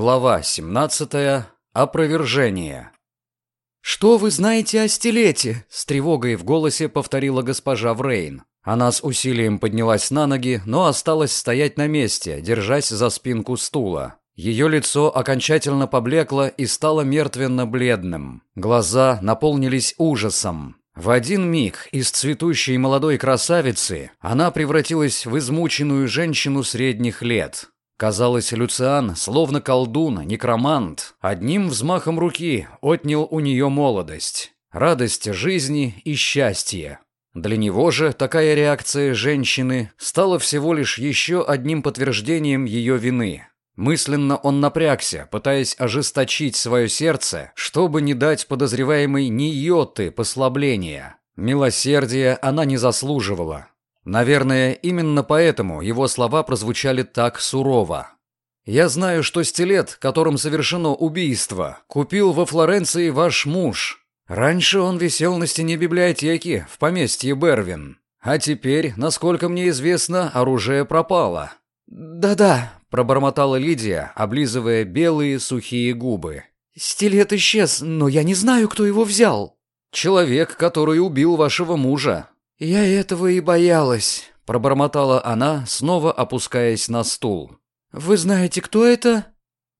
Глава 17. Опровержение. «Что вы знаете о стилете?» – с тревогой в голосе повторила госпожа Врейн. Она с усилием поднялась на ноги, но осталась стоять на месте, держась за спинку стула. Ее лицо окончательно поблекло и стало мертвенно-бледным. Глаза наполнились ужасом. В один миг из цветущей молодой красавицы она превратилась в измученную женщину средних лет. Казалось, Люциан, словно колдун, некромант, одним взмахом руки отнял у нее молодость, радость жизни и счастье. Для него же такая реакция женщины стала всего лишь еще одним подтверждением ее вины. Мысленно он напрягся, пытаясь ожесточить свое сердце, чтобы не дать подозреваемой ни йоты послабления. Милосердия она не заслуживала. Наверное, именно поэтому его слова прозвучали так сурово. «Я знаю, что стилет, которым совершено убийство, купил во Флоренции ваш муж. Раньше он висел на стене библиотеки в поместье Бервин. А теперь, насколько мне известно, оружие пропало». «Да-да», — пробормотала Лидия, облизывая белые сухие губы. «Стилет исчез, но я не знаю, кто его взял». «Человек, который убил вашего мужа», «Я этого и боялась», — пробормотала она, снова опускаясь на стул. «Вы знаете, кто это?»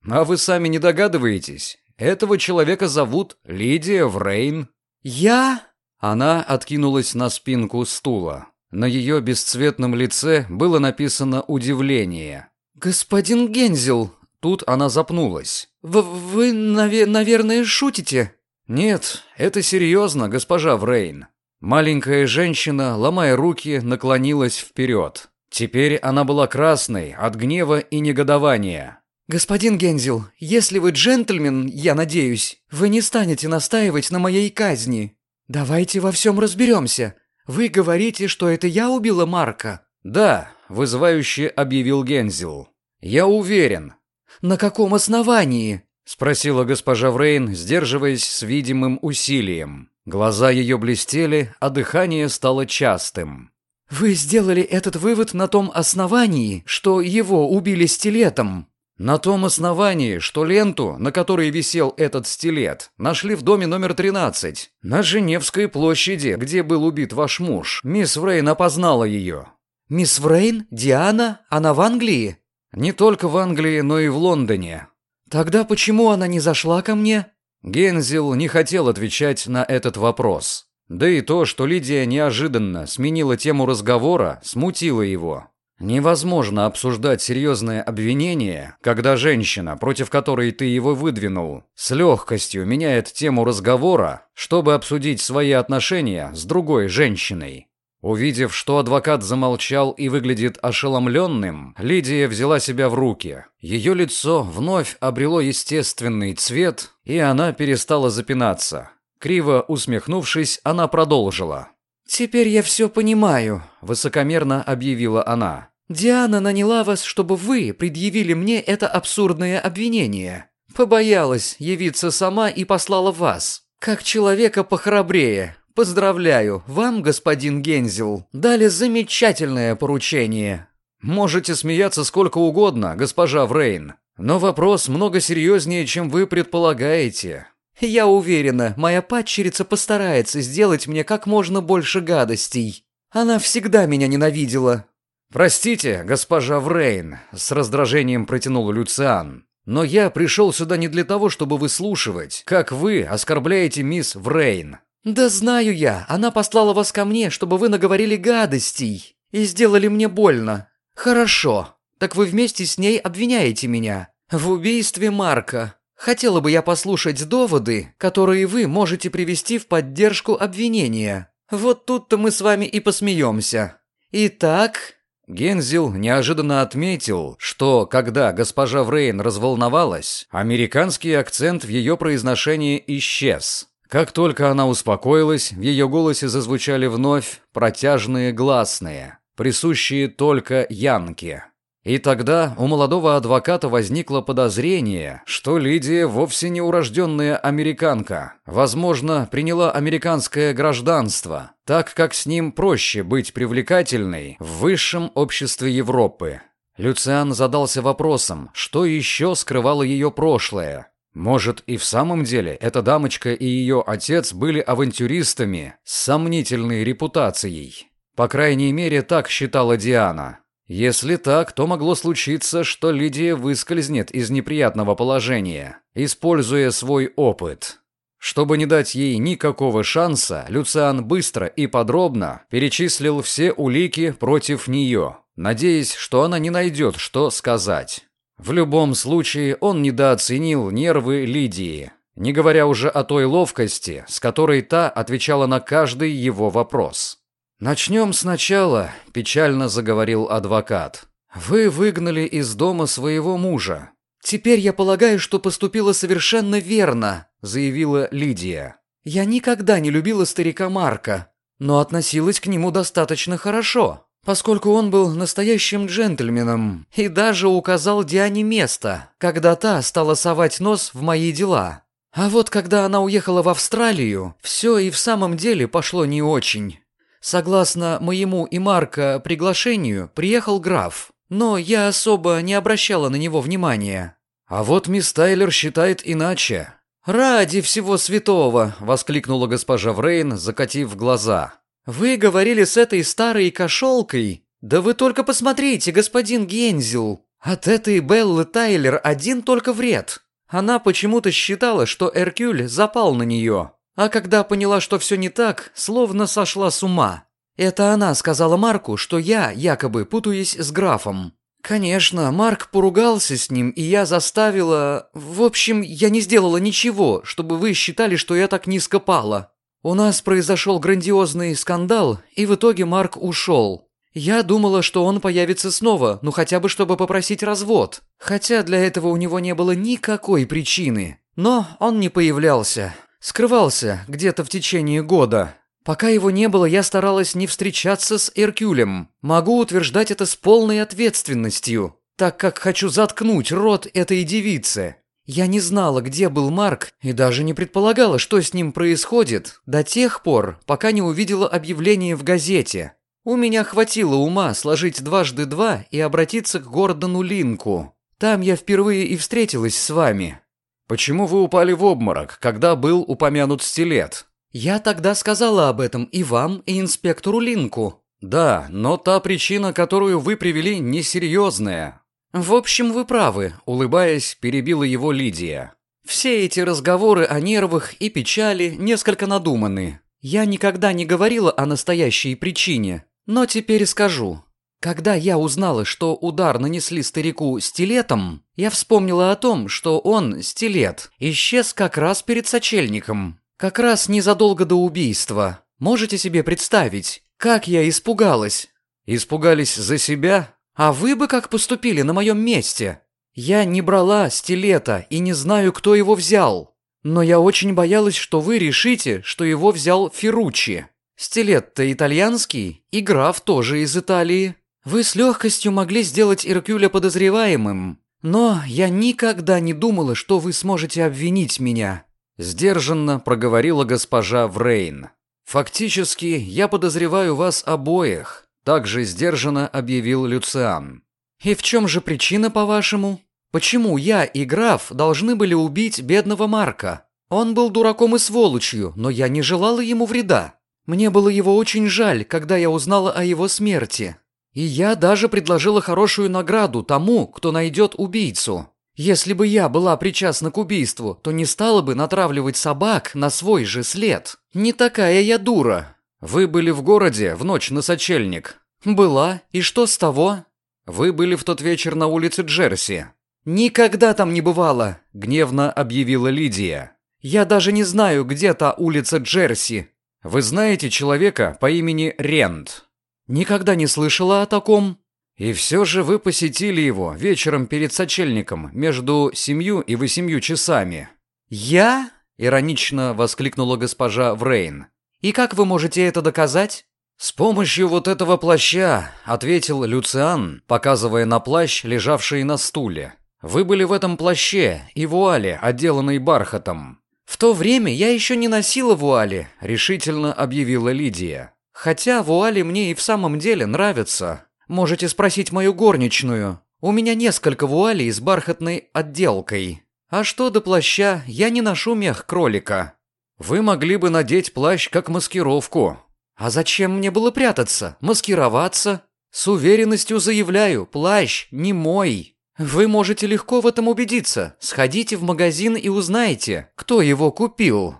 «А вы сами не догадываетесь? Этого человека зовут Лидия Врейн». «Я?» Она откинулась на спинку стула. На ее бесцветном лице было написано удивление. «Господин Гензел!» Тут она запнулась. В «Вы, наве наверное, шутите?» «Нет, это серьезно, госпожа Врейн. Маленькая женщина, ломая руки, наклонилась вперед. Теперь она была красной от гнева и негодования. «Господин Гензел, если вы джентльмен, я надеюсь, вы не станете настаивать на моей казни. Давайте во всем разберемся. Вы говорите, что это я убила Марка?» «Да», — вызывающе объявил Гензел. «Я уверен». «На каком основании?» — спросила госпожа Врейн, сдерживаясь с видимым усилием. Глаза ее блестели, а дыхание стало частым. «Вы сделали этот вывод на том основании, что его убили стилетом?» «На том основании, что ленту, на которой висел этот стилет, нашли в доме номер 13, на Женевской площади, где был убит ваш муж. Мисс Врейн опознала ее». «Мисс Врейн? Диана? Она в Англии?» «Не только в Англии, но и в Лондоне». «Тогда почему она не зашла ко мне?» Гензел не хотел отвечать на этот вопрос. Да и то, что Лидия неожиданно сменила тему разговора, смутило его. Невозможно обсуждать серьезное обвинение, когда женщина, против которой ты его выдвинул, с легкостью меняет тему разговора, чтобы обсудить свои отношения с другой женщиной. Увидев, что адвокат замолчал и выглядит ошеломленным, Лидия взяла себя в руки. Ее лицо вновь обрело естественный цвет, и она перестала запинаться. Криво усмехнувшись, она продолжила. «Теперь я все понимаю», – высокомерно объявила она. «Диана наняла вас, чтобы вы предъявили мне это абсурдное обвинение. Побоялась явиться сама и послала вас. Как человека похрабрее, Поздравляю, вам, господин Гензел, дали замечательное поручение. Можете смеяться сколько угодно, госпожа Врейн, но вопрос много серьезнее, чем вы предполагаете. Я уверена, моя падчерица постарается сделать мне как можно больше гадостей. Она всегда меня ненавидела. Простите, госпожа Врейн, с раздражением протянул Люциан. Но я пришел сюда не для того, чтобы выслушивать, как вы оскорбляете мисс Врейн. «Да знаю я, она послала вас ко мне, чтобы вы наговорили гадостей и сделали мне больно. Хорошо, так вы вместе с ней обвиняете меня в убийстве Марка. Хотела бы я послушать доводы, которые вы можете привести в поддержку обвинения. Вот тут-то мы с вами и посмеемся. Итак...» Гензел неожиданно отметил, что, когда госпожа Врейн разволновалась, американский акцент в ее произношении исчез. Как только она успокоилась, в ее голосе зазвучали вновь протяжные гласные, присущие только Янке. И тогда у молодого адвоката возникло подозрение, что Лидия вовсе не урожденная американка. Возможно, приняла американское гражданство, так как с ним проще быть привлекательной в высшем обществе Европы. Люциан задался вопросом, что еще скрывало ее прошлое. Может, и в самом деле эта дамочка и ее отец были авантюристами с сомнительной репутацией. По крайней мере, так считала Диана. Если так, то могло случиться, что Лидия выскользнет из неприятного положения, используя свой опыт. Чтобы не дать ей никакого шанса, Люциан быстро и подробно перечислил все улики против нее, надеясь, что она не найдет, что сказать. В любом случае, он недооценил нервы Лидии, не говоря уже о той ловкости, с которой та отвечала на каждый его вопрос. «Начнем сначала», – печально заговорил адвокат. «Вы выгнали из дома своего мужа». «Теперь я полагаю, что поступила совершенно верно», – заявила Лидия. «Я никогда не любила старика Марка, но относилась к нему достаточно хорошо, поскольку он был настоящим джентльменом и даже указал Диане место, когда та стала совать нос в мои дела. А вот когда она уехала в Австралию, все и в самом деле пошло не очень». Согласно моему и Марка приглашению, приехал граф, но я особо не обращала на него внимания. А вот мисс Тайлер считает иначе. «Ради всего святого!» – воскликнула госпожа Врейн, закатив глаза. «Вы говорили с этой старой кошелкой? Да вы только посмотрите, господин Гензел! От этой Беллы Тайлер один только вред. Она почему-то считала, что Эркюль запал на нее, а когда поняла, что все не так, словно сошла с ума. Это она сказала Марку, что я якобы путаюсь с графом. Конечно, Марк поругался с ним, и я заставила... В общем, я не сделала ничего, чтобы вы считали, что я так низко пала. У нас произошел грандиозный скандал, и в итоге Марк ушел. Я думала, что он появится снова, ну хотя бы чтобы попросить развод. Хотя для этого у него не было никакой причины. Но он не появлялся. Скрывался где-то в течение года. Пока его не было, я старалась не встречаться с Эркюлем. Могу утверждать это с полной ответственностью, так как хочу заткнуть рот этой девице. Я не знала, где был Марк, и даже не предполагала, что с ним происходит, до тех пор, пока не увидела объявление в газете. У меня хватило ума сложить дважды два и обратиться к Гордону Линку. Там я впервые и встретилась с вами. «Почему вы упали в обморок, когда был упомянут стилет?» «Я тогда сказала об этом и вам, и инспектору Линку». «Да, но та причина, которую вы привели, несерьезная». «В общем, вы правы», — улыбаясь, перебила его Лидия. «Все эти разговоры о нервах и печали несколько надуманы. Я никогда не говорила о настоящей причине, но теперь скажу. Когда я узнала, что удар нанесли старику стилетом, я вспомнила о том, что он, стилет, исчез как раз перед сочельником. Как раз незадолго до убийства. Можете себе представить, как я испугалась? Испугались за себя? А вы бы как поступили на моем месте? Я не брала стилета и не знаю, кто его взял. Но я очень боялась, что вы решите, что его взял Ферруччи. Стилет-то итальянский, и граф тоже из Италии. Вы с легкостью могли сделать Иркюля подозреваемым, но я никогда не думала, что вы сможете обвинить меня. Сдержанно проговорила госпожа Врейн. Фактически, я подозреваю вас обоих, также сдержанно объявил Люциан. И в чем же причина, по-вашему? Почему я и граф должны были убить бедного Марка? Он был дураком и сволочью, но я не желала ему вреда. Мне было его очень жаль, когда я узнала о его смерти. И я даже предложила хорошую награду тому, кто найдет убийцу. Если бы я была причастна к убийству, то не стала бы натравливать собак на свой же след. Не такая я дура. Вы были в городе в ночь на сочельник? Была. И что с того? Вы были в тот вечер на улице Джерси. Никогда там не бывало, гневно объявила Лидия. Я даже не знаю, где та улица Джерси. Вы знаете человека по имени Рент? Никогда не слышала о таком. И все же вы посетили его вечером перед сочельником между семью и восемью часами. Я? Иронично воскликнула госпожа Врейн. И как вы можете это доказать? «С помощью вот этого плаща», — ответил Люциан, показывая на плащ, лежавший на стуле. «Вы были в этом плаще и вуале, отделанной бархатом». «В то время я еще не носила вуали», — решительно объявила Лидия. Хотя вуали мне и в самом деле нравятся. Можете спросить мою горничную. У меня несколько вуалей с бархатной отделкой. А что до плаща, я не ношу мех кролика. Вы могли бы надеть плащ как маскировку. А зачем мне было прятаться, маскироваться? С уверенностью заявляю, плащ не мой. Вы можете легко в этом убедиться. Сходите в магазин и узнайте, кто его купил.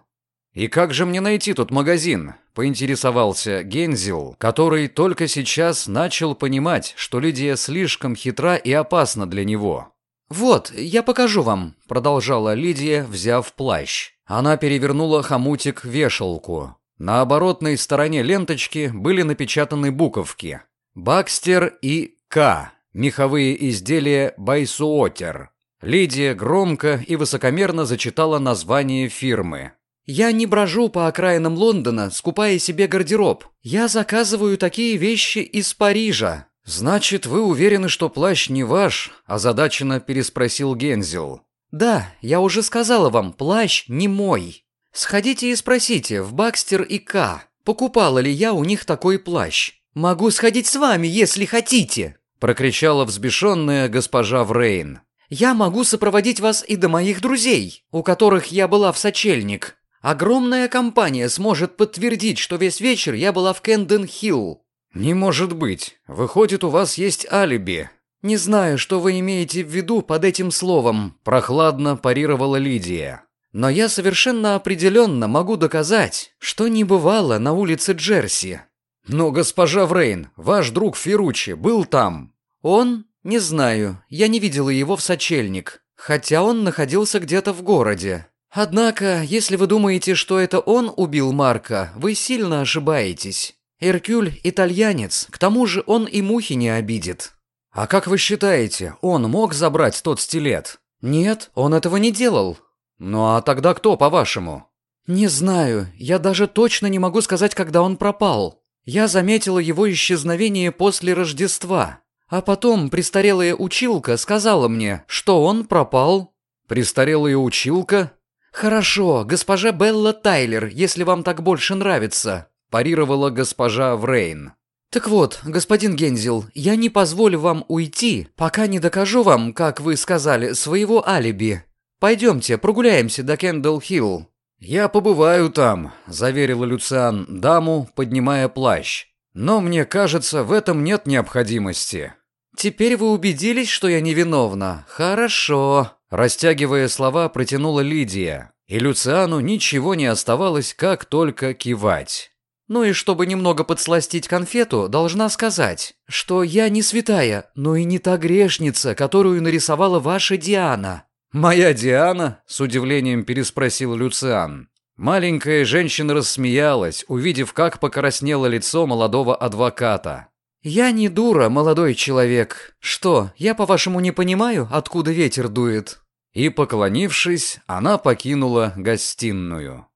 И как же мне найти тот магазин? Поинтересовался Гензел, который только сейчас начал понимать, что Лидия слишком хитра и опасна для него. «Вот, я покажу вам», — продолжала Лидия, взяв плащ. Она перевернула хомутик вешалку. На оборотной стороне ленточки были напечатаны буковки «Бакстер» и «К». Меховые изделия «Байсуотер». Лидия громко и высокомерно зачитала название фирмы. «Я не брожу по окраинам Лондона, скупая себе гардероб. Я заказываю такие вещи из Парижа». «Значит, вы уверены, что плащ не ваш?» – озадаченно переспросил Гензел. «Да, я уже сказала вам, плащ не мой. Сходите и спросите в Бакстер и К, покупала ли я у них такой плащ. Могу сходить с вами, если хотите» прокричала взбешенная госпожа Врейн. «Я могу сопроводить вас и до моих друзей, у которых я была в сочельник. Огромная компания сможет подтвердить, что весь вечер я была в Кенден-Хилл». «Не может быть. Выходит, у вас есть алиби». «Не знаю, что вы имеете в виду под этим словом», – прохладно парировала Лидия. «Но я совершенно определенно могу доказать, что не бывало на улице Джерси. «Но, госпожа Врейн, ваш друг Ферручи был там?» «Он? Не знаю. Я не видела его в сочельник. Хотя он находился где-то в городе. Однако, если вы думаете, что это он убил Марка, вы сильно ошибаетесь. Эркюль – итальянец, к тому же он и мухи не обидит». «А как вы считаете, он мог забрать тот стилет?» «Нет, он этого не делал». «Ну а тогда кто, по-вашему?» «Не знаю. Я даже точно не могу сказать, когда он пропал. Я заметила его исчезновение после Рождества, а потом престарелая училка сказала мне, что он пропал. Престарелая училка? Хорошо, госпожа Белла Тайлер, если вам так больше нравится, парировала госпожа Врейн. Так вот, господин Гензел, я не позволю вам уйти, пока не докажу вам, как вы сказали, своего алиби. Пойдемте, прогуляемся до Кендалл-Хилл. «Я побываю там», – заверила Люциан даму, поднимая плащ. «Но мне кажется, в этом нет необходимости». «Теперь вы убедились, что я невиновна? Хорошо». Растягивая слова, протянула Лидия, и Люциану ничего не оставалось, как только кивать. Ну и чтобы немного подсластить конфету, должна сказать, что я не святая, но и не та грешница, которую нарисовала ваша Диана. «Моя Диана?» – с удивлением переспросил Люциан. Маленькая женщина рассмеялась, увидев, как покраснело лицо молодого адвоката. «Я не дура, молодой человек. Что, я, по-вашему, не понимаю, откуда ветер дует?» И, поклонившись, она покинула гостиную.